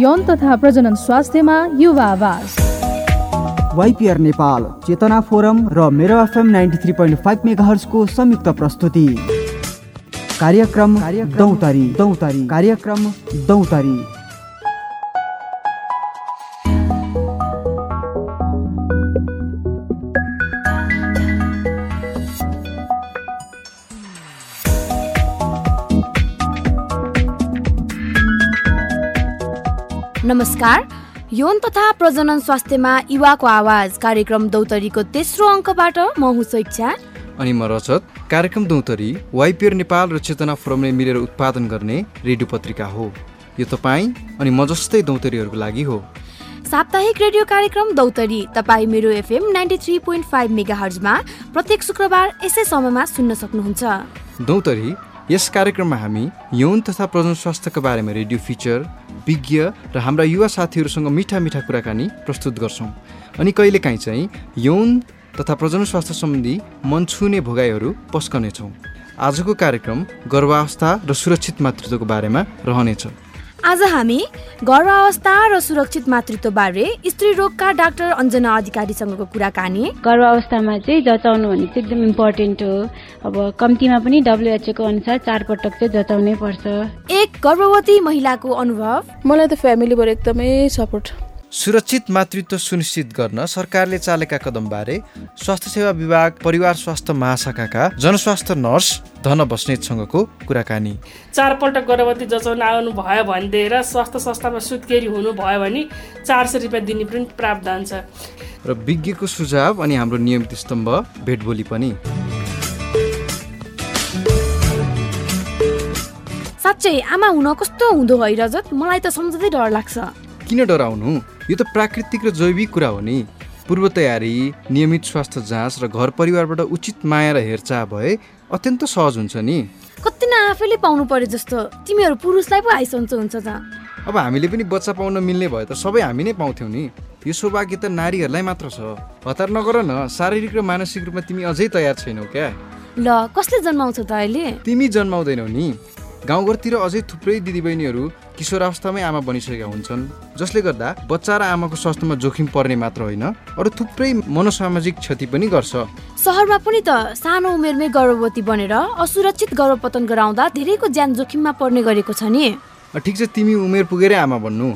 यौन तथा प्रजनन स्वास्थ्यमा युवा आवाज। वाइपिआर नेपाल चेतना फोरम र Mero FM ninety three point five मेगाहर्सको संयुक्त प्रस्तुति। कार्यक्रम दौतरी दौतरी। कार्यक्रम दौतरी। नमस्कार। यौन तथा प्रजनन स्वास्थ्यमा युवाको आवाज कार्यक्रम दौतरीको तेस्रो अङ्कबाट म हुँ स्वेच्छा। अनि म रचत कार्यक्रम दौतरी वाइपिएर नेपाल र चेतना फोरमले मिलेर उत्पादन गर्ने रेडियो पत्रिका हो। यो तपाईँ अनि म जस्तै दौतरीहरूको लागि हो। साप्ताहिक रेडियो कार्यक्रम दौतरी तपाईँ मेरो FM ninety three point five mega हर्जमा प्रत्येक शुक्रबार यसै समयमा सुन्न सक्नुहुन्छ। दौतरी यस कार्यक्रममा हामी यौन तथा प्रजन स्वास्थ्यको बारेमा रेडियो फिचर विज्ञ र हाम्रा युवा साथीहरूसँग मिठा मिठा कुराकानी प्रस्तुत गर्छौँ। अनि कहिलेकाहीँ चाहिँ यौन तथा प्रजन स्वास्थ्य सम्बन्धी मन छुने भोगाइहरू पस्कनेछौँ। आजको कार्यक्रम गर्भावस्था र सुरक्षित मातृत्वको बारेमा रहनेछ। आज हामी गर्भावस्था र सुरक्षित मातृत्व बारे स्त्री रोगका डाक्टर अञ्जना अधिकारीसँगको कुराकानी। गर्भावस्थामा चाहिँ जचाउनु भने चाहिँ एकदम इम्पोर्टेन्ट हो। अब कम्तीमा पनि डब्लुएचओको अनुसार चार पटक चाहिँ जचाउनै पर्छ। एक गर्भवती महिलाको अनुभव। मलाई त फ्यामिलीबाट एकदमै सपोर्ट सुरक्षित मातृत्व सुनिश्चित गर्न सरकारले चालेका कदमबारे स्वास्थ्य सेवा विभाग परिवार स्वास्थ्य महाशाखाका जनस्वास्थ्य नर्स धन बस्नेतसँगको कुराकानी। चारपल्ट गर्भवती जचाउन आउनु भयो भनेदेखि र स्वास्थ्य संस्थामा सुत्केरी हुनु भयो भने चार सय रुपियाँ दिने पनि प्रावधान छ। र विज्ञको सुझाव अनि हाम्रो नियमित स्तम्भ भेटबोली पनि। साँच्चै आमा हुन कस्तो हुँदो है रजत? मलाई त सम्झँदै डर लाग्छ। किन डराउनु? यो त प्राकृतिक र जैविक कुरा हो नि। पूर्व तयारी नियमित स्वास्थ्य जाँच र घर परिवारबाट उचित माया र हेरचाह भए अत्यन्त सहज हुन्छ नि। कति न आफैले पाउनु पर्यो जस्तो। तिमीहरू पुरुषलाई पो आइसन्चो हुन्छ त। अब हामीले पनि बच्चा पाउन मिल्ने भए त सबै हामी नै पाउँथ्यौँ नि। यो सौभाग्य त नारीहरूलाई मात्र छ। हतार नगर न शारीरिक र मानसिक रूपमा तिमी अझै तयार छैनौ क्या। ल कसले जन्माउँछ त अहिले? तिमी जन्माउँदैनौ नि। गाउँघरतिर अझै थुप्रै दिदीबहिनीहरू किशोरावस्थामै आमा बनिसकेका हुन्छन् जसले गर्दा बच्चा र आमाको स्वास्थ्यमा जोखिम पर्ने मात्र होइन अरू थुप्रै मनोसामाजिक क्षति पनि गर्छ। सहरमा पनि त सानो उमेरमै गर्भवती बनेर असुरक्षित गर्भपतन गराउँदा धेरैको ज्यान जोखिममा पर्ने गरेको छ नि। ठिक छ तिमी उमेर पुगेरै आमा बन्नु।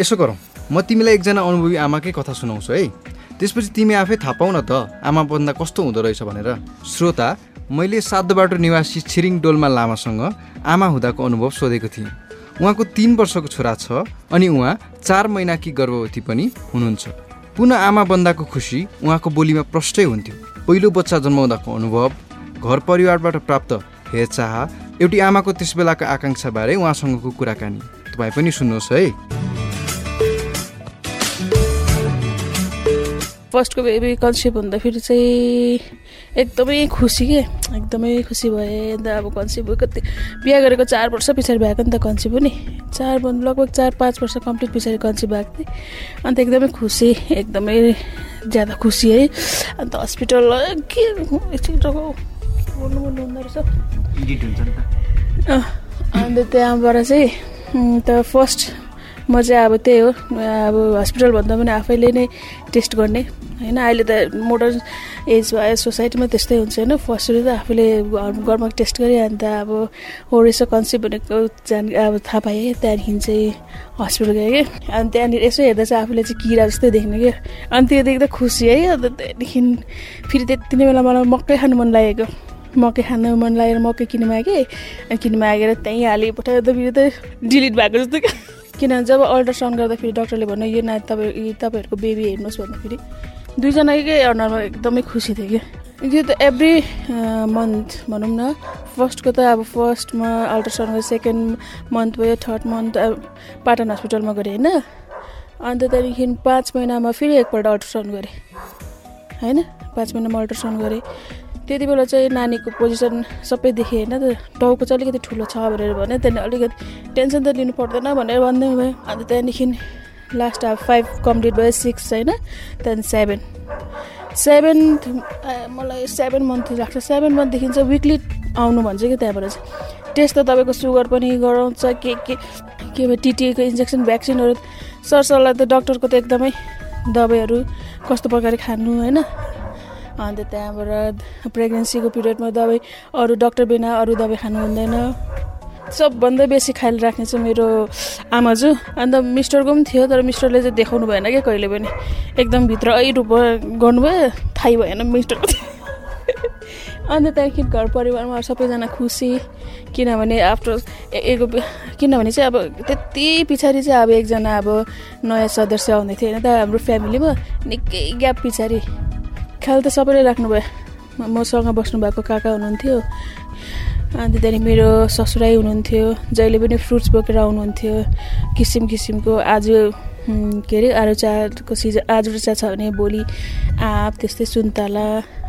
यसो गरौँ। म तिमीलाई एकजना अनुभवी आमाकै कथा सुनाउँछु है। त्यसपछि तिमी आफै थाहा पाउ न त आमा बन्दा कस्तो हुँदो रहेछ भनेर। श्रोता मैले सातबाटो निवासी छिरिङ डोल्मा लामासँग आमा हुँदाको अनुभव सोधेको थिएँ। उहाँको तिन वर्षको छोरा छ अनि उहाँ चार महिनाकी गर्भवती पनि हुनुहुन्छ। पुनः आमा बन्दाको खुसी उहाँको बोलीमा प्रष्टै हुन्थ्यो। पहिलो बच्चा जन्माउँदाको अनुभव घर परिवारबाट प्राप्त हेरचाह एउटी आमाको त्यस बेलाको आकाङ्क्षाबारे उहाँसँगको कुराकानी। तपाईँ पनि सुन्नुहोस् है। फर्स्टको बेबी कन्सिभ हुँदाखेरि चाहिँ एकदमै खुसी के? एकदमै खुसी भएँ अन्त अब कन्सिभ कति बिहा गरेको चार वर्ष पछाडि भएको नि त कन्सिभ हो नि। चार लगभग चार पाँच वर्ष कम्प्लिट पछाडि कन्सिभ भएको थिएँ। अन्त एकदमै खुसी एकदमै ज्यादा खुसी है। अन्त हस्पिटल के बोल्नु बोल्नु हुँदो रहेछ। अन्त त्यहाँबाट चाहिँ त फर्स्ट म चाहिँ अब त्यही हो। अब हस्पिटलभन्दा पनि आफैले नै टेस्ट गर्ने। होइन अहिले त मोडर्न एज भयो सोसाइटीमा त्यस्तै हुन्छ। होइन फर्स्टली त आफूले घरमा टेस्ट गरेँ अन्त अब रहेछ कन्सिभ भनेको जान अब थाहा पाएँ। त्यहाँदेखि चाहिँ हस्पिटल गएँ कि। अनि त्यहाँनिर यसो हेर्दा चाहिँ आफूले चाहिँ किरा जस्तै देख्ने क्या अनि त्यो देख्दा खुसी है। अन्त त्यहाँदेखि फेरि त्यति नै बेला मलाई मकै खानु मन लागेको। मकै खानु मन लागेर मकै किन्नु मागेँ अनि किन्नु मागेर त्यहीँ हालेँ पठाएर त फेरि त। डिलिट भएको जस्तो क्या किनभने जब अल्ट्रासाउन्ड गर्दाखेरि डक्टरले भन्यो यो नाति तपाईँ तपाईँहरूको बेबी हेर्नुहोस् भन्दाखेरि दुईजनाकै अनुहारमा एकदमै खुसी थियो क्या। त्यो त एभ्री मन्थ भनौँ न। फर्स्टको त अब फर्स्टमा अल्ट्रासाउन्ड गरेँ सेकेन्ड मन्थ भयो थर्ड मन्थ पाटन हस्पिटलमा गरेँ होइन। अन्त त्यहाँदेखि पाँच महिनामा फेरि एकपल्ट अल्ट्रासाउन्ड गरेँ। होइन? पाँच महिनामा अल्ट्रासाउन्ड गरेँ। त्यति बेला चाहिँ नानीको पोजिसन सबै देखेँ होइन त टाउको चाहिँ अलिकति ठुलो छ भनेर भने त्यहाँदेखि अलिकति टेन्सन त लिनु पर्दैन भनेर भन्दै भयो अन्त त्यहाँदेखि लास्ट अब फाइभ कम्प्लिट भयो सिक्स होइन त्यहाँदेखि सेभेन सेभेन मलाई सेभेन मन्थ लाग्छ। सेभेन मन्थदेखि चाहिँ विकली आउनु भन्छ कि त्यहाँबाट चाहिँ। टेस्ट त तपाईँको सुगर पनि गराउँछ के के के भयो टिटीको इन्जेक्सन भ्याक्सिनहरू सरसल्लाह त डक्टरको त एकदमै दबाईहरू कस्तो प्रकारले खानु होइन? अन्त त्यहाँबाट प्रेग्नेन्सीको पिरियडमा दबाई अरू डक्टर बिना अरू दबाई खानु हुँदैन। सबभन्दा बेसी ख्याल राख्ने चाहिँ मेरो आमाजु अन्त मिस्टरको पनि थियो तर मिस्टरले चाहिँ देखाउनु भएन क्या कहिले पनि। एकदम भित्र ऐ रूप गर्नुभयो थाहै भएन मिस्टरको अन्त त्यहाँदेखि घर परिवारमा सबैजना खुसी किनभने आफ्टर किनभने चाहिँ अब त्यति पछाडि चाहिँ अब एकजना अब नयाँ सदस्य आउँदै थियो होइन त हाम्रो फ्यामिलीमा। निकै ग्याप पछाडि। ख्याल त सबैले राख्नुभयो मसँग बस्नुभएको काका हुनुहुन्थ्यो। अन्त त्यहाँदेखि मेरो ससुराई हुनुहुन्थ्यो। जहिले पनि फ्रुट्स बोकेर आउनुहुन्थ्यो। किसिम किसिमको आज के अरे आरुचाको सिजन आरुचा छ भने भोलि आँप त्यस्तै सुन्तला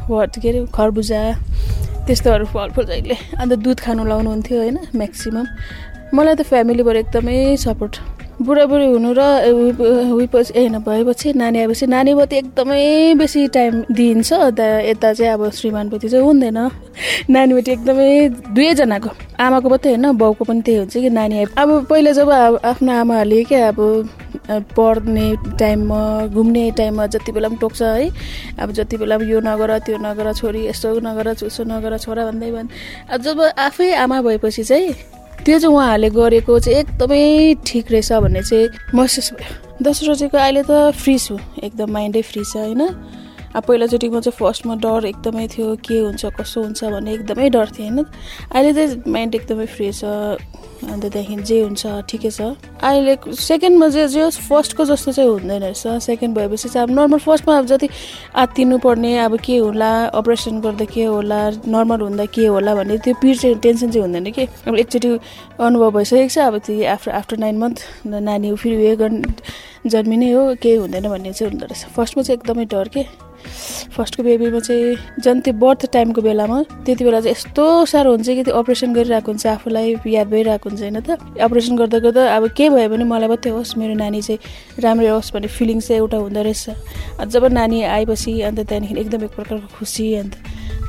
वाट के अरे खरबुजा त्यस्तोहरू फलफुल जहिले। अन्त दुध खानु लाउनुहुन्थ्यो होइन म्याक्सिमम् मलाई त फ्यामिलीबाट एकदमै सपोर्ट बुढाबुढी हुनु र ए होइन भएपछि नानी आएपछि नानीपट्टि एकदमै बेसी टाइम दिइन्छ। यता चाहिँ अब श्रीमानपट्टि चाहिँ हुँदैन। नानीपट्टि एकदमै दुवैजनाको। आमाको मात्रै होइन बाउको पनि त्यही हुन्छ कि नानी आए अब पहिला जब आफ्नो आमाहरूले क्या अब पढ्ने टाइममा घुम्ने टाइममा जति बेला पनि टोक्छ है अब जति बेला पनि यो नगर त्यो नगर छोरी यस्तो नगर उसो नगर छोरा भन्दै भन् अब जब आफै आमा भएपछि चाहिँ त्यो चाहिँ उहाँहरूले गरेको चाहिँ एकदमै ठिक रहेछ भन्ने चाहिँ महसुस भयो दोस्रो चाहिँको अहिले त फ्री छु एकदम माइन्डै फ्री छ होइन? अब पहिलाचोटि म चाहिँ फर्स्टमा डर एकदमै थियो के हुन्छ कसो हुन्छ भन्ने एकदमै डर थियो होइन? अहिले चाहिँ माइन्ड एकदमै फ्री छ। अन्त त्यहाँदेखि जे हुन्छ ठिकै छ। अहिले सेकेन्डमा चाहिँ जे फर्स्टको जस्तो चाहिँ हुँदैन रहेछ। सेकेन्ड भएपछि चाहिँ अब नर्मल फर्स्टमा अब जति आत्तिनु पर्ने अब के होला अपरेसन गर्दा के होला नर्मल हुँदा के होला भन्ने त्यो पिर चाहिँ टेन्सन चाहिँ हुँदैन कि। अब एकचोटि अनुभव भइसकेको छ अब त्यो आफ्टर आफ्टर नाइन मन्थ नानी फेरि उयो गर्ने जन्मिने हो केही हुँदैन भन्ने चाहिँ हुँदो रहेछ। फर्स्टमा चाहिँ एकदमै डर के। फर्स्टको बेबीमा चाहिँ झन् त्यो बर्थ टाइमको बेलामा त्यति बेला चाहिँ यस्तो साह्रो हुन्छ कि त्यो अपरेसन गरिरहेको हुन्छ आफूलाई याद भइरहेको हुन्छ। होइन त? अपरेसन गर्दा गर्दा अब के भयो भने मलाई मात्रै होस् मेरो नानी चाहिँ राम्रै होस् भन्ने फिलिङ चाहिँ एउटा हुँदो रहेछ। जब नानी आएपछि अन्त त्यहाँदेखि एकदम एक प्रकारको खुसी अन्त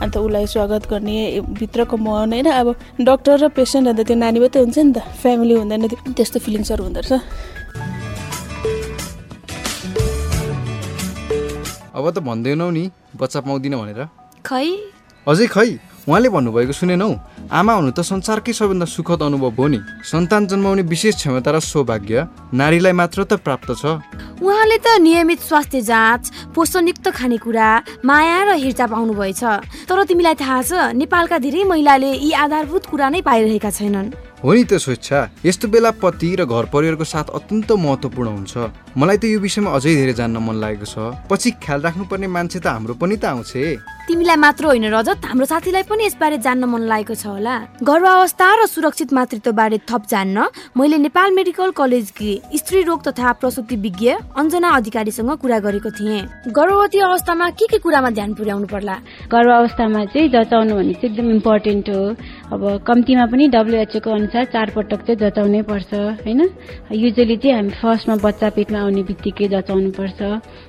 अन्त उसलाई स्वागत गर्ने भित्रको मन होइन। अब डक्टर र पेसेन्ट अन्त त्यो नानी मात्रै हुन्छ नि त फ्यामिली हुँदैन त्यस्तो फिलिङ्सहरू हुँदो रहेछ। अब त भन्दैनौ नि बच्चा पाउँदिन भनेर। खै? अझै खै? उहाँले भन्नुभएको सुनेनौ आमा हुनु त संसारकै सबैभन्दा सुखद अनुभव हो नि। सन्तान जन्माउने विशेष क्षमता र सौभाग्य नारीलाई मात्र त प्राप्त छ। उहाँले त नियमित स्वास्थ्य जाँच पोषणयुक्त खानेकुरा माया र हेरचाह पाउनुभएछ। तर तिमीलाई थाहा छ नेपालका धेरै महिलाले यी आधारभूत कुरा नै पाइरहेका छैनन्। हो नि त स्वेच्छा। यस्तो बेला पति र घर परिवारको साथ अत्यन्त महत्त्वपूर्ण हुन्छ। मलाई त यो विषयमा अझै धेरै जान्न मन लागेको छ। पछि ख्याल राख्नुपर्ने मान्छे त हाम्रो पनि त आउँछ तिमीलाई मात्र होइन रजत हाम्रो साथीलाई पनि यसबारे जान्न मन लागेको छ होला। गर्भावस्था र सुरक्षित मातृत्व बारे थप जान्न मैले नेपाल मेडिकल कलेजकी स्त्री रोग तथा प्रसुति विज्ञ अञ्जना अधिकारीसँग कुरा गरेको थिएँ। गर्भवती अवस्थामा के के कुरामा ध्यान पुर्याउनु पर्ला? गर्भावस्थामा चाहिँ जचाउनु भने चाहिँ एकदम इम्पोर्टेन्ट हो। अब कम्तीमा पनि डब्लुएचओको अनुसार चार पटक चाहिँ जचाउनै पर्छ होइन? युजली चाहिँ हामी फर्स्टमा बच्चा पेटमा आउने बित्तिकै जचाउनु पर्छ।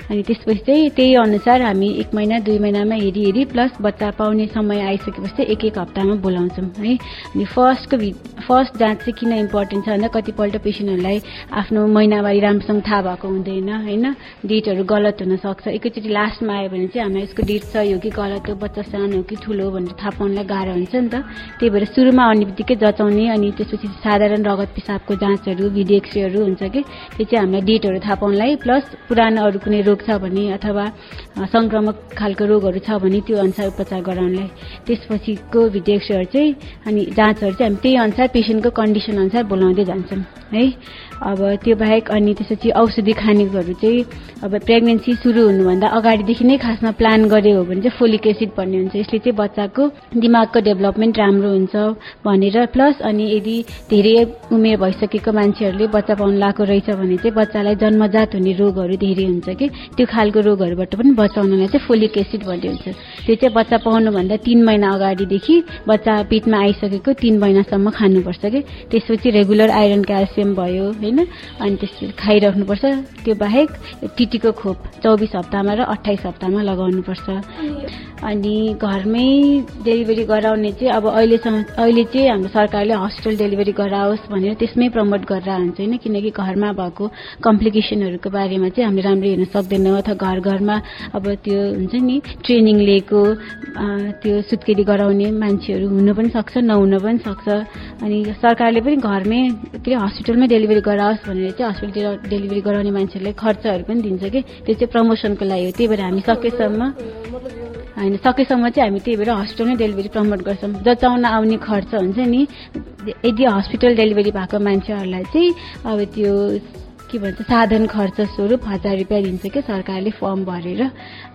अनि त्यसपछि चाहिँ त्यही अनुसार हामी एक महिना दुई महिनामा हेरी हेरी प्लस बच्चा पाउने समय आइसकेपछि एक एक हप्तामा बोलाउँछौँ है? अनि फर्स्टको भि फर्स्ट जाँच चाहिँ किन इम्पोर्टेन्ट छ भन्दा कतिपल्ट पेसेन्टहरूलाई आफ्नो महिनावारी राम्रोसँग थाहा भएको हुँदैन होइन? डेटहरू गलत हुनसक्छ एकैचोटि लास्टमा आयो भने चाहिँ हामीलाई यसको डेट सही हो कि गलत हो बच्चा सानो हो कि ठुलो हो भनेर थाहा पाउनलाई गाह्रो हुन्छ नि त। त्यही भएर सुरुमा आउने बित्तिकै जचाउने अनि त्यसपछि साधारण रगत पिसाबको जाँचहरू भिडियो एक्सरेहरू हुन्छ कि त्यो चाहिँ हामीलाई डेटहरू थाहा पाउनलाई प्लस पुरानो अरू कुनै रोग छ भने अथवा सङ्क्रामक खालको रोगहरू छ भने त्यो अनुसार उपचार गराउनलाई। त्यसपछिको भिडियो एक्सरेहरू चाहिँ अनि जाँचहरू चाहिँ हामी त्यही अनुसार पेसेन्टको कन्डिसन अनुसार बोलाउँदै जान्छौँ है। अब त्यो बाहेक अनि त्यसपछि औषधि खानेकुरोहरू चाहिँ अब प्रेग्नेन्सी सुरु हुनुभन्दा अगाडिदेखि नै खासमा प्लान गऱ्यो हो भने चाहिँ फोलिक एसिड भन्ने हुन्छ। यसले चाहिँ बच्चाको दिमागको डेभलपमेन्ट राम्रो हुन्छ भनेर प्लस अनि यदि धेरै उमेर भइसकेको मान्छेहरूले बच्चा पाउनु लाएको रहेछ भने चाहिँ बच्चालाई जन्मजात हुने रोगहरू धेरै हुन्छ कि। त्यो खालको रोगहरूबाट पनि बचाउनलाई चाहिँ फोलिक एसिड भन्ने हुन्छ। त्यो चाहिँ बच्चा पाउनुभन्दा तिन महिना अगाडिदेखि बच्चा पेटमा आइसकेको तिन महिनासम्म खानुपर्छ कि। त्यसपछि रेगुलर आइरन क्याल्सियम भयो होइन अनि त्यसपछि खाइराख्नुपर्छ त्यो बाहेक टिटीको खोप चौबिस हप्तामा र अठाइस हप्तामा लगाउनुपर्छ। अनि घरमै डेलिभरी गराउने चाहिँ अब अहिलेसम्म अहिले चाहिँ हाम्रो सरकारले हस्पिटल डेलिभरी गराओस् भनेर त्यसमै प्रमोट गरेर हुन्छ होइन। किनकि घरमा भएको कम्प्लिकेसनहरूको बारेमा चाहिँ हामीले राम्ररी हेर्न सक्दैनौँ अथवा घर घरमा अब त्यो हुन्छ नि ट्रेनिङ लिएको त्यो सुत्केरी गराउने मान्छेहरू हुन पनि सक्छ नहुन पनि सक्छ। अनि सरकारले पनि घरमै के अरे हस्पिटलमै डेलिभरी गराओस् भनेर चाहिँ हस्पिटल डेलिभरी गराउने मान्छेहरूलाई खर्चहरू पनि दिन्छ कि? त्यो चाहिँ प्रमोसनको लागि हो। त्यही भएर हामी सकेसम्म होइन सकेसम्म चाहिँ हामी त्यही भएर हस्पिटलमै डेलिभरी प्रमोट गर्छौँ। जचाउन आउने खर्च हुन्छ नि। यदि हस्पिटल डेलिभरी भएको मान्छेहरूलाई चाहिँ अब त्यो के भन्छ साधन खर्च स्वरूप हजार रुपियाँ दिन्छ क्या सरकारले फर्म भरेर।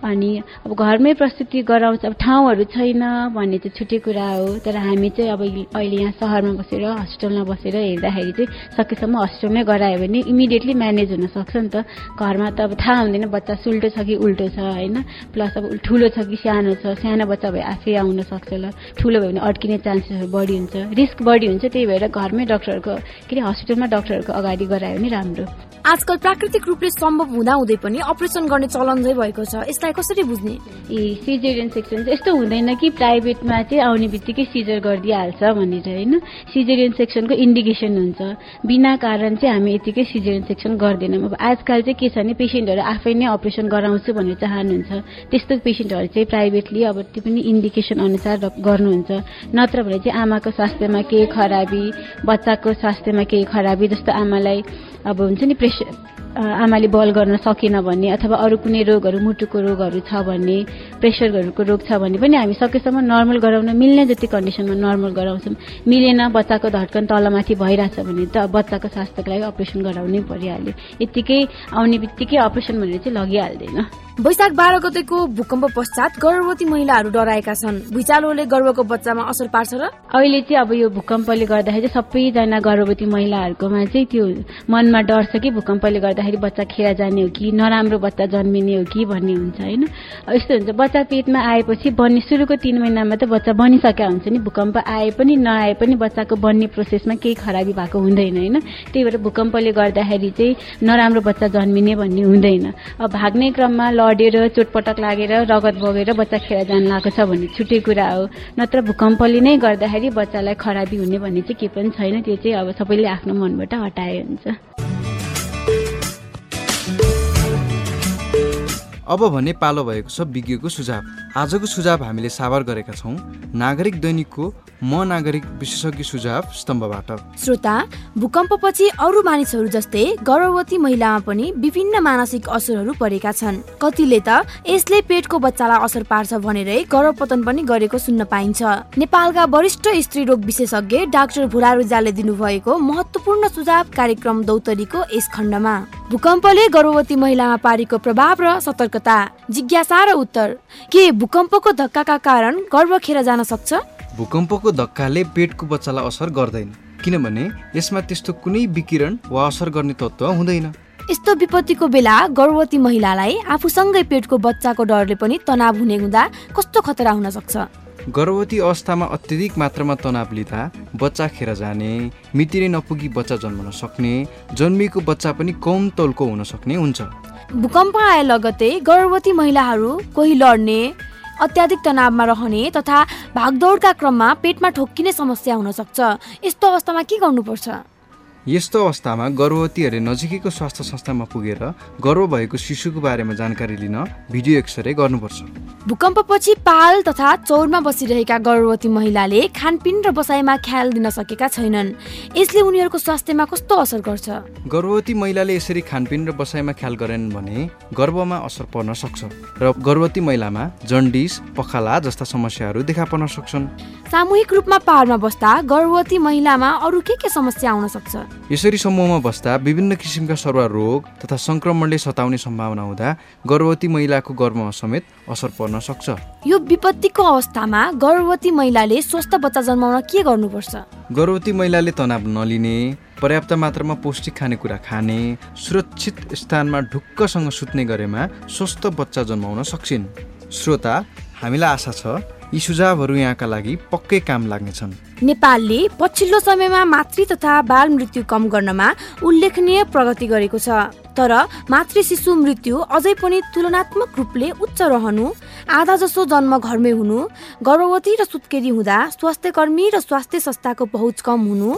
अनि अब घरमै प्रस्तुति गराउँछ अब ठाउँहरू छैन भन्ने चाहिँ छुट्टै कुरा हो। तर हामी चाहिँ अब अहिले यहाँ सहरमा बसेर हस्पिटलमा बसेर हेर्दाखेरि चाहिँ सकेसम्म हस्पिटलमै गरायो भने इमिडिएटली म्यानेज हुनसक्छ नि त। घरमा त अब थाहा हुँदैन बच्चा सुल्टो छ कि उल्टो छ होइन? प्लस अब ठुलो छ कि सानो छ सानो बच्चा भए आफै आउन सक्छ ल। ठुलो भयो भने अड्किने चान्सेसहरू बढी हुन्छ रिस्क बढी हुन्छ। त्यही भएर घरमै डक्टरहरूको के अरे हस्पिटलमा डक्टरहरूको अगाडि गरायो भने राम्रो। आजकल प्राकृतिक रूपले सम्भव हुँदा हुँदै पनि अपरेसन गर्ने चलन चाहिँ भएको छ। यसलाई कसरी बुझ्ने? ए सिजेरियन सेक्सन चाहिँ यस्तो हुँदैन कि प्राइभेटमा चाहिँ आउने बित्तिकै सिजर गरिदिइहाल्छ भनेर होइन? सिजेरियन सेक्सनको इन्डिकेसन हुन्छ। बिना कारण चाहिँ हामी यतिकै सिजेरियन सेक्सन गर्दैनौँ। अब आजकल चाहिँ के छ भने पेसेन्टहरू आफै नै अपरेसन गराउँछु भनेर चाहनुहुन्छ। त्यस्तो पेसेन्टहरू चाहिँ प्राइभेटली अब त्यो पनि इन्डिकेसन अनुसार गर्नुहुन्छ। नत्र भने चाहिँ आमाको स्वास्थ्यमा केही खराबी बच्चाको स्वास्थ्यमा केही खराबी जस्तो आमालाई अब हुन्छ नि प्रेसर आमाले बल गर्न सकेन भने अथवा अरू कुनै रोगहरू मुटुको रोगहरू छ भने प्रेसरहरूको रोग छ भने पनि हामी सकेसम्म नर्मल गराउन मिल्ने जति कन्डिसनमा नर्मल गराउँछौँ। मिलेन बच्चाको धड्कन तलमाथि भइरहेछ भने त बच्चाको स्वास्थ्यको लागि अपरेसन गराउनै परिहाल्यो। यत्तिकै आउने बित्तिकै अपरेसन भनेर चाहिँ लगिहाल्दैन। वैशाख बाह्र गतेको भूकम्प पश्चात गर्भवती महिलाहरू डराएका छन्। भुइँचालोले गर्भको बच्चामा असर पार्छ र अहिले चाहिँ अब यो भूकम्पले गर्दाखेरि सबैजना गर्भवती महिलाहरूकोमा चाहिँ त्यो मनमा डर छ कि भूकम्पले गर्दाखेरि बच्चा खेर जाने हो कि नराम्रो बच्चा जन्मिने हो कि भन्ने हुन्छ होइन? यस्तो हुन्छ बच्चा पेटमा आएपछि बन्ने सुरुको तिन महिनामा त बच्चा बनिसकेका हुन्छ नि। भूकम्प आए पनि नआए पनि बच्चाको बन्ने प्रोसेसमा केही खराबी भएको हुँदैन होइन? त्यही भएर भूकम्पले गर्दाखेरि चाहिँ नराम्रो बच्चा जन्मिने भन्ने हुँदैन। अब भाग्ने क्रममा लडेर चोटपटक लागेर रगत बगेर बच्चा खेर जान लागेको छ भन्ने छुट्टै कुरा हो। नत्र भूकम्पले नै गर्दाखेरि बच्चालाई खराबी हुने भन्ने चाहिँ के पनि छैन। त्यो चाहिँ अब सबैले आफ्नो मनबाट हटाए हुन्छ। अब भने पालो भएको छ विज्ञको सुझाव। आजको सुझाव हामीले सावर गरेका छौँ। नागरिक दैनिकको म नागरिक विशेषज्ञ सुझाव स्तम्भबाट। श्रोता भूकम्पपछि अरू मानिसहरू जस्तै गर्भवती महिलामा पनि विभिन्न मानसिक असरहरू परेका छन्। कतिले त यसले पेटको बच्चालाई असर पार्छ भनेरै गर्भपतन पनि गरेको सुन्न पाइन्छ। नेपालका वरिष्ठ स्त्री रोग विशेषज्ञ डाक्टर भुरा रुजाले दिनुभएको महत्वपूर्ण सुझाव कार्यक्रम दौतरीको यस खण्डमा। भूकम्पले गर्भवती महिलामा पारेको प्रभाव र सतर्कता। जिज्ञासा र उत्तर। के भूकम्पको धक्काका कारण गर्भ खेर जान सक्छ? भूकम्पको धक्काले पेटको बच्चालाई असर गर्दैन। किनभने यसमा त्यस्तो कुनै विकिरण वा असर गर्ने तत्त्व हुँदैन। यस्तो विपत्तिको बेला गर्भवती महिलालाई आफूसँगै पेटको बच्चाको डरले पनि तनाव हुने हुँदा कस्तो खतरा हुन सक्छ? गर्भवती अवस्थामा अत्यधिक मात्रामा तनाव लिँदा बच्चा खेर जाने मितिरै नपुगी बच्चा जन्मन सक्ने जन्मिएको बच्चा पनि कम तौलको हुन सक्ने हुन्छ। भूकम्प आए लगतै गर्भवती महिलाहरू कोही लड्ने अत्याधिक तनावमा रहने तथा भागदौडका क्रममा पेटमा ठोक्किने समस्या हुन सक्छ। यस्तो अवस्थामा के गर्नुपर्छ? यस्तो अवस्थामा गर्भवतीहरूले नजिकैको स्वास्थ्य संस्थामा पुगेर गर्भ भएको शिशुको बारेमा जानकारी लिन भिडियो एक्सरे गर्नुपर्छ। भूकम्पपछि पाल तथा चौरमा बसिरहेका गर्भवती महिलाले खानपिन र बसाइमा ख्याल दिन सकेका छैनन्। यसले उनीहरूको स्वास्थ्यमा कस्तो असर गर्छ? गर्भवती महिलाले यसरी खानपिन र बसाइमा ख्याल गरेनन् भने गर्भमा असर पर्न सक्छ र गर्भवती महिलामा जन्डिस पखाला जस्ता समस्याहरू देखा पर्न सक्छन्। सामूहिक रूपमा पाहाडमा बस्दा गर्भवती महिलामा अरू के के समस्या आउन सक्छ? यसरी समूहमा बस्दा विभिन्न किसिमका सरुवा रोग तथा सङ्क्रमणले सताउने सम्भावना हुँदा गर्भवती महिलाको गर्भमा समेत असर पर्न सक्छ। यो विपत्तिको अवस्थामा गर्भवती महिलाले स्वस्थ बच्चा जन्माउन के गर्नुपर्छ? गर्भवती महिलाले तनाव नलिने पर्याप्त मात्रामा पौष्टिक खानेकुरा खाने सुरक्षित स्थानमा ढुक्कसँग सुत्ने गरेमा स्वस्थ बच्चा जन्माउन सक्छिन्। श्रोता हामीलाई आशा छ यी सुझावहरू यहाँका लागि पक्कै काम लाग्नेछन्। नेपालले पछिल्लो समयमा मातृ तथा बाल मृत्यु कम गर्नमा उल्लेखनीय प्रगति गरेको छ। तर मातृ शिशु मृत्यु अझै पनि तुलनात्मक रूपले उच्च रहनु आधा जसो जन्म घरमै हुनु गर्भवती र सुत्केरी हुँदा स्वास्थ्य कर्मी र स्वास्थ्य संस्थाको पहुँच कम हुनु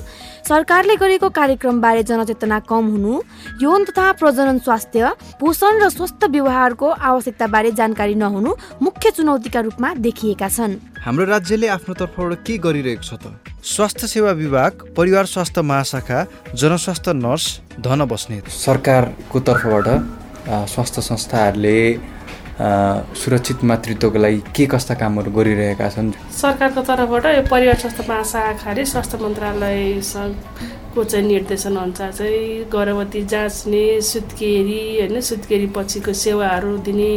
सरकारले गरेको कार्यक्रमबारे जनचेतना कम हुनु यौन तथा प्रजनन स्वास्थ्य पोषण र स्वस्थ व्यवहारको आवश्यकताबारे जानकारी नहुनु मुख्य चुनौतीका रूपमा देखिएका छन्। हाम्रो राज्यले आफ्नो तर्फबाट के गरिरहेको छ त? स्वास्थ्य सेवा विभाग परिवार स्वास्थ्य महाशाखा जनस्वास्थ्य नर्स धन बस्नेत सरकारको तर्फबाट स्वास्थ्य संस्थाहरूले सुरक्षित मातृत्वको लागि के कस्ता कामहरू गरिरहेका छन्? सरकारको तर्फबाट यो परिवार स्वास्थ्य महाशाखाले स्वास्थ्य मन्त्रालयसँगको चाहिँ निर्देशन अनुसार चाहिँ गर्भवती जाँच्ने सुत्केरी होइन सुत्केरी पछिको सेवाहरू दिने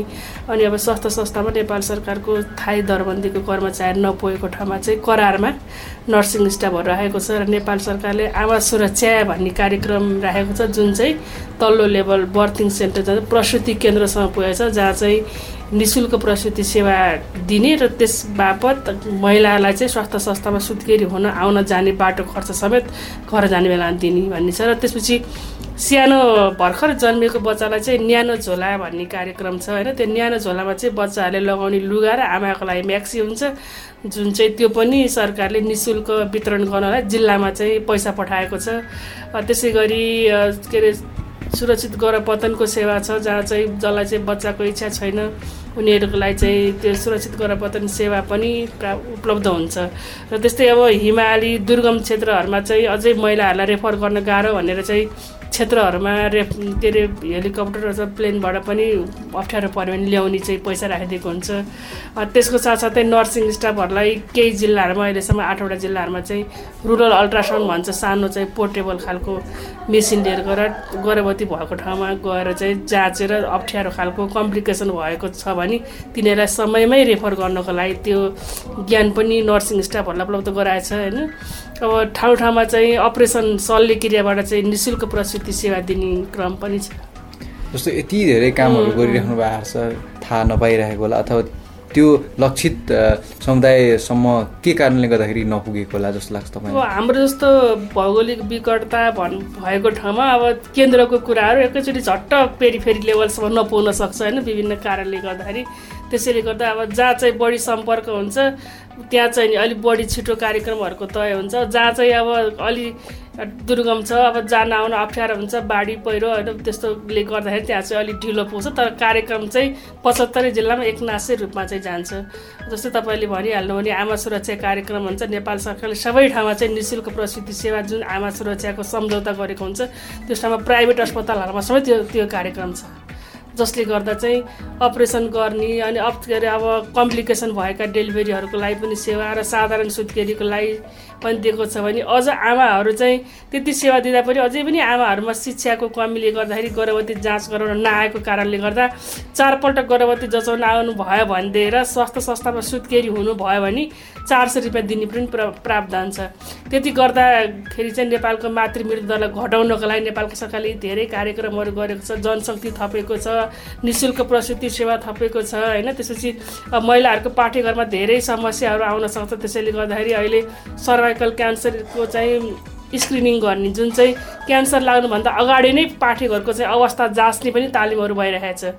अनि अब स्वास्थ्य संस्थामा नेपाल सरकारको थाई दरबन्दीको कर्मचारी नपुगेको ठाउँमा चाहिँ करारमा नर्सिङ स्टाफहरू राखेको छ र नेपाल सरकारले आमा सुरक्षा भन्ने कार्यक्रम राखेको छ जुन चाहिँ तल्लो लेभल बर्थिङ सेन्टर जहाँ प्रसुति केन्द्रसँग पुगेको छ जहाँ चाहिँ नि शुल्क प्रसुति सेवा दिने र त्यस बापत महिलालाई चाहिँ स्वास्थ्य संस्थामा सुत्केरी हुन आउन जाने बाटो खर्च समेत घर जाने बेला दिने भन्ने छ र त्यसपछि सानो भर्खर जन्मेको बच्चालाई चाहिँ न्यानो झोला भन्ने कार्यक्रम छ होइन? त्यो न्यानो झोलामा चाहिँ बच्चाहरूले लगाउने लुगा र आमाको लागि म्याक्सी हुन्छ। जुन चाहिँ त्यो पनि सरकारले नि शुल्क वितरण गर्नलाई जिल्लामा चाहिँ पैसा पठाएको छ। त्यसै गरी के अरे सुरक्षित गर्भपतनको सेवा छ जहाँ चाहिँ जसलाई चाहिँ बच्चाको इच्छा छैन उनीहरूको लागि चाहिँ त्यो सुरक्षित गर्भपतन सेवा पनि उपलब्ध हुन्छ। र त्यस्तै अब हिमाली दुर्गम क्षेत्रहरूमा चाहिँ अझै महिलाहरूलाई रेफर गर्न गाह्रो भनेर चाहिँ क्षेत्रहरूमा रेफ के अरे हेलिकप्टर अथवा प्लेनबाट पनि अप्ठ्यारो पऱ्यो भने ल्याउने चाहिँ पैसा राखिदिएको हुन्छ। त्यसको साथसाथै नर्सिङ स्टाफहरूलाई केही जिल्लाहरूमा अहिलेसम्म आठवटा जिल्लाहरूमा चाहिँ रुरल अल्ट्रासाउन्ड भन्छ। सानो चाहिँ पोर्टेबल खालको मेसिन लिएर गएर गर्भवती भएको ठाउँमा गएर चाहिँ जाँचेर अप्ठ्यारो खालको कम्प्लिकेसन भएको छ भने तिनीहरूलाई समयमै रेफर गर्नको लागि त्यो ज्ञान पनि नर्सिङ स्टाफहरूलाई उपलब्ध गराएछ होइन? अब ठाउँ ठाउँमा चाहिँ अपरेसन शल्य क्रियाबाट चाहिँ नि शुल्क प्रसुति सेवा दिने क्रम पनि छ। जस्तो यति धेरै कामहरू गरिराख्नु भएको छ थाहा नपाइरहेको होला अथवा त्यो लक्षित समुदायसम्म के कारणले गर्दाखेरि नपुगेको होला जस्तो लाग्छ तपाईँ अब हाम्रो जस्तो भौगोलिक विकटता भन् भएको ठाउँमा अब केन्द्रको कुराहरू एकैचोटि झट्ट पेरिफेरी लेभलसम्म नपुग्न सक्छ होइन? विभिन्न कारणले गर्दाखेरि। त्यसैले गर्दा अब जहाँ चाहिँ बढी सम्पर्क हुन्छ त्यहाँ चाहिँ अलिक बढी छिटो कार्यक्रमहरूको तय हुन्छ। जहाँ चाहिँ अब अलि दुर्गम छ अब जान आउन अप्ठ्यारो हुन्छ बाढी पहिरो होइन त्यस्तोले गर्दाखेरि त्यहाँ चाहिँ अलिक ढिलो पुग्छ। तर कार्यक्रम चाहिँ पचहत्तरै जिल्लामा एकनासै रूपमा चाहिँ जान्छ। जस्तै तपाईँले भनिहाल्नु भने आमा सुरक्षा कार्यक्रम हुन्छ। नेपाल सरकारले सबै ठाउँमा चाहिँ नि शुल्क सेवा जुन आमा सुरक्षाको सम्झौता गरेको हुन्छ त्यस ठाउँमा प्राइभेट अस्पतालहरूमा सबै त्यो त्यो कार्यक्रम छ। जसले गर्दा चाहिँ अपरेसन गर्ने अनि अप के अरे अब कम्प्लिकेसन भएका डेलिभरीहरूको लागि पनि सेवा र साधारण सुत्केरीको लागि पनि दिएको छ भने अझ आमाहरू चाहिँ त्यति सेवा दिँदा पनि अझै पनि आमाहरूमा शिक्षाको कमीले गर्दाखेरि गर्भवती जाँच गराउन नआएको कारणले गर्दा चारपल्ट गर्भवती जचाउन आउनु भयो भनेदेखि स्वास्थ्य संस्थामा सुत्केरी हुनु भयो भने चार सय रुपियाँ दिने पनि प्रा प्रावधान छ। त्यति गर्दाखेरि चाहिँ नेपालको मातृ मृत्यु दरलाई घटाउनको लागि नेपालको सरकारले धेरै कार्यक्रमहरू गरेको छ जनशक्ति थपेको छ नि शुल्क प्रसुति सेवा थपेको छ होइन? त्यसपछि महिलाहरूको पाठ्यघरमा धेरै समस्याहरू आउन सक्छ। त्यसैले गर्दाखेरि अहिले सर्भाइकल क्यान्सरको चाहिँ स्क्रिनिङ गर्ने जुन चाहिँ क्यान्सर लाग्नुभन्दा अगाडि नै पाठ्यघरको चाहिँ अवस्था जाँच्ने पनि तालिमहरू भइरहेको छ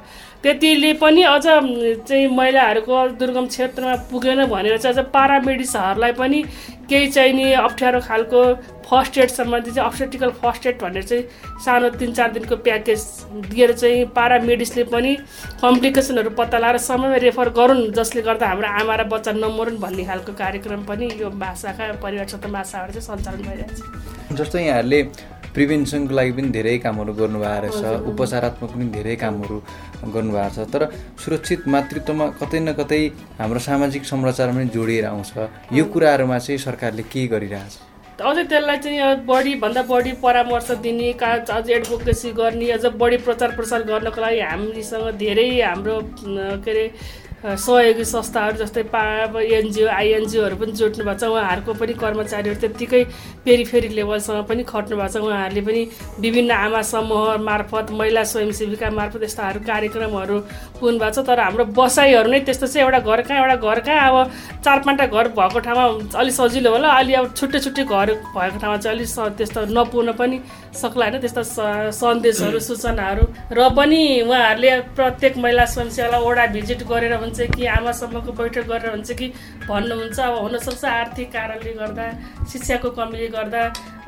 त्यतिले पनि अझ चाहिँ महिलाहरूको दुर्गम क्षेत्रमा पुगेन भनेर चाहिँ अझ पारामेडिसहरूलाई पनि केही चाहिँ नि अप्ठ्यारो खालको फर्स्ट एड सम्बन्धी चाहिँ अब्सेटिकल फर्स्ट एड भनेर चाहिँ सानो तिन चार दिनको प्याकेज दिएर चाहिँ पारामेडिसले पनि कम्प्लिकेसनहरू पत्ता लगाएर समयमा रेफर गरून् जसले गर्दा हाम्रो आमा र बच्चा नमरुन् भन्ने खालको कार्यक्रम पनि यो भाषाका परिवार क्षेत्र भाषाहरू चाहिँ सञ्चालन भइरहेको छ जस्तो यहाँहरूले प्रिभेन्सनको लागि पनि धेरै कामहरू गर्नुभएको रहेछ उपचारात्मक पनि धेरै कामहरू गर्नुभएको छ तर सुरक्षित मातृत्वमा कतै न कतै हाम्रो सामाजिक संरचना पनि जोडिएर आउँछ। यो कुराहरूमा चाहिँ सरकारले के गरिरहेछ? अझै त्यसलाई चाहिँ बढीभन्दा बढी परामर्श दिने का अझ एडभोकेसी गर्ने अझ बढी प्रचार प्रसार गर्नको लागि हामीसँग धेरै हाम्रो के अरे सहयोगी संस्थाहरू जस्तै पा अब एनजिओ आइएनजिओहरू पनि जोड्नु भएको छ। उहाँहरूको पनि कर्मचारीहरू त्यत्तिकै पेरिफेरी लेभलसँग पनि खट्नु भएको छ। उहाँहरूले पनि विभिन्न आमा समूह मार्फत महिला स्वयंसेविका मार्फत यस्ताहरू कार्यक्रमहरू पुग्नु भएको छ। तर हाम्रो बसाइहरू नै त्यस्तो चाहिँ एउटा घर कहाँ एउटा घर कहाँ? अब चार पाँचवटा घर भएको ठाउँमा अलिक सजिलो होला। अलि अब छुट्टै छुट्टै घर भएको ठाउँमा चाहिँ अलिक त्यस्तो नपुग्न पनि सक्ला होइन त्यस्ता सन्देशहरू सूचनाहरू। र पनि उहाँहरूले प्रत्येक महिला स्वयंसेवालाई ओडा भिजिट गरेर हुन्छ कि आमासम्मको बैठक गरेर हुन्छ कि भन्नुहुन्छ अब हुनसक्छ आर्थिक कारणले गर्दा शिक्षाको कमीले गर्दा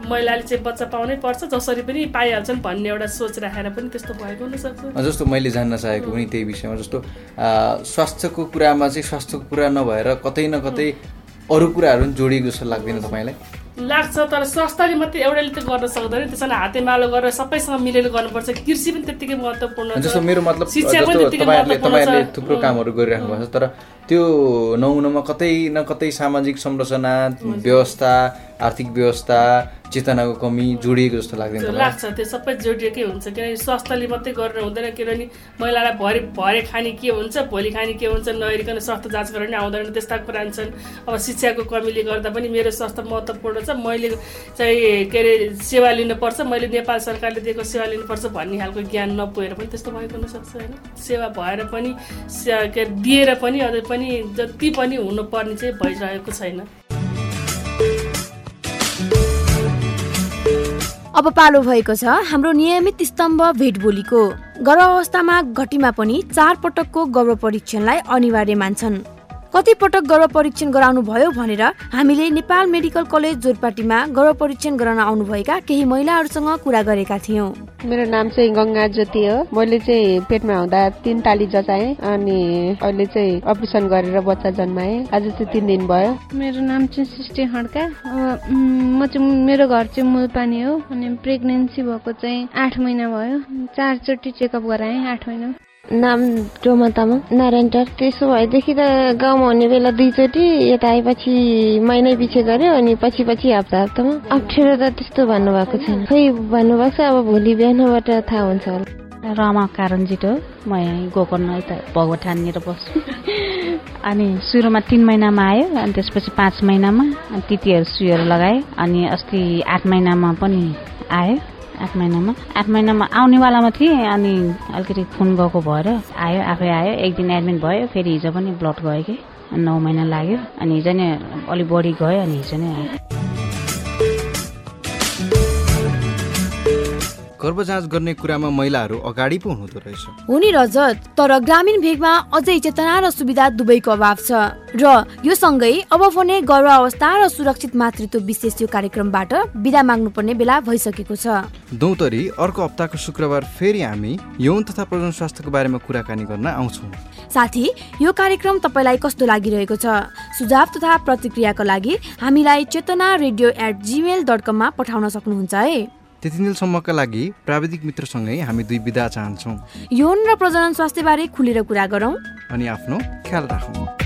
महिलाले चाहिँ बच्चा पाउनै पर्छ जसरी पनि पाइहाल्छन् भन्ने एउटा सोच राखेर पनि त्यस्तो भएको हुनसक्छ। जस्तो मैले जान्न चाहेको पनि त्यही विषयमा जस्तो स्वास्थ्यको कुरामा चाहिँ स्वास्थ्यको कुरा नभएर कतै न कतै अरू कुराहरू पनि जोडिएको जस्तो लाग्दैन तपाईँलाई? लाग्छ तर स्वास्थ्यले मात्रै एउटाले त गर्न सक्दैन। त्यसमा हातेमालो गरेर सबैसँग मिलेर गर्नुपर्छ। कृषि पनि त्यत्तिकै महत्त्वपूर्ण जस्तो मेरो मतलब शिक्षा पनि त्यत्तिकै तपाईँहरूले। थुप्रो कामहरू गरिराख्नु भएको छ तर त्यो नहुनमा कतै न कतै सामाजिक संरचना व्यवस्था आर्थिक व्यवस्था चेतनाको कमी जोडिएको जस्तो लाग्दैन लाग्छ त्यो सबै जोडिएकै हुन्छ किनकि स्वास्थ्यले मात्रै गरेर हुँदैन किनभने महिलालाई भरे भरे खाने के हुन्छ भोलि खाने के हुन्छ नहेरिकन स्वास्थ्य जाँच गरेर नि आउँदैन त्यस्ता कुरा छन्। अब शिक्षाको कमीले गर्दा पनि मेरो स्वास्थ्य महत्त्वपूर्ण छ। मैले चाहिँ के अरे सेवा लिनुपर्छ। मैले नेपाल सरकारले दिएको सेवा लिनुपर्छ भन्ने खालको ज्ञान नपुगेर पनि त्यस्तो भएको हुनसक्छ होइन? सेवा भएर पनि के दिएर पनि अझै पनि जति पनि हुनुपर्ने चाहिँ भइरहेको छैन। अब पालो भएको छ हाम्रो नियमित स्तम्भ भेटबोलीको। गर्भावस्थामा घटीमा पनि चार पटकको गर्भ परीक्षणलाई अनिवार्य मान्छन्। कति पटक गर्भ परीक्षण गराउनु भयो भनेर हामीले नेपाल मेडिकल कलेज जोरपाटीमा गर्भ परीक्षण गराउन आउनुभएका केही महिलाहरूसँग कुरा गरेका थियौँ। मेरो नाम चाहिँ गङ्गा ज्योति हो। मैले चाहिँ पेटमा हुँदा तिन ताली जचाएँ अनि अहिले चाहिँ अपरेसन गरेर बच्चा जन्माएँ। आज चाहिँ तिन दिन भयो। मेरो नाम चाहिँ सृष्टि खड्का म चाहिँ मेरो घर चाहिँ मुलपानी हो अनि प्रेग्नेन्सी भएको चाहिँ आठ महिना भयो। चारचोटि चेकअप गराएँ आठ महिना। नाम डोमा तामाङ नारायण त्यसो भएदेखि त गाउँमा हुने बेला दुईचोटि यता आएपछि महिनै पछि गर्यो अनि पछि पछि हप्ता हप्तामा। अप्ठ्यारो त त्यस्तो भन्नुभएको छैन। खै भन्नुभएको छ अब भोलि बिहानबाट थाहा हुन्छ होला। रमा कारणजित हो। म यहाँ गोकर्ण यता भगवठाननिर बस्छु। अनि सुरुमा तिन महिनामा आयो अनि त्यसपछि पाँच महिनामा अनि तितीहरू सुईहरू लगाएँ। अनि अस्ति आठ महिनामा पनि आयो। आठ महिनामा? आठ महिनामा आउनेवालामा थिएँ अनि अलिकति खुन गएको भएर आयो आफै आयो। एक दिन एडमिट भयो फेरि हिजो पनि ब्लड गयो कि। नौ महिना लाग्यो अनि हिजो नै अलिक बढी गयो अनि हिजो नै आयो। गर्भ जाँच गर्ने कुरामा महिलाहरू अगाडि पो हुँदो रहेछ। हो नि रजत तर ग्रामीण भेगमा अझै चेतना र सुविधा दुवैको अभाव छ। र यो सँगै अब भने गर्भावस्था र सुरक्षित मातृत्व विशेष यो कार्यक्रमबाट बिदा माग्नुपर्ने बेला भइसकेको छ। दौतरी अर्को हप्ताको शुक्रबार फेरि हामी यौन तथा प्रजन स्वास्थ्यको बारेमा कुराकानी गर्न आउँछौँ। साथी यो कार्यक्रम तपाईँलाई कस्तो लागिरहेको छ? सुझाव तथा प्रतिक्रियाको लागि हामीलाई Chetana radio at Gmail dot कममा पठाउन सक्नुहुन्छ है। त्यति दिनसम्मका लागि प्राविधिक मित्रसँगै हामी दुई विदा चाहन्छौँ। यौन र प्रजनन स्वास्थ्यबारे खुलेर कुरा गरौँ। अनि आफ्नो ख्याल राखौँ।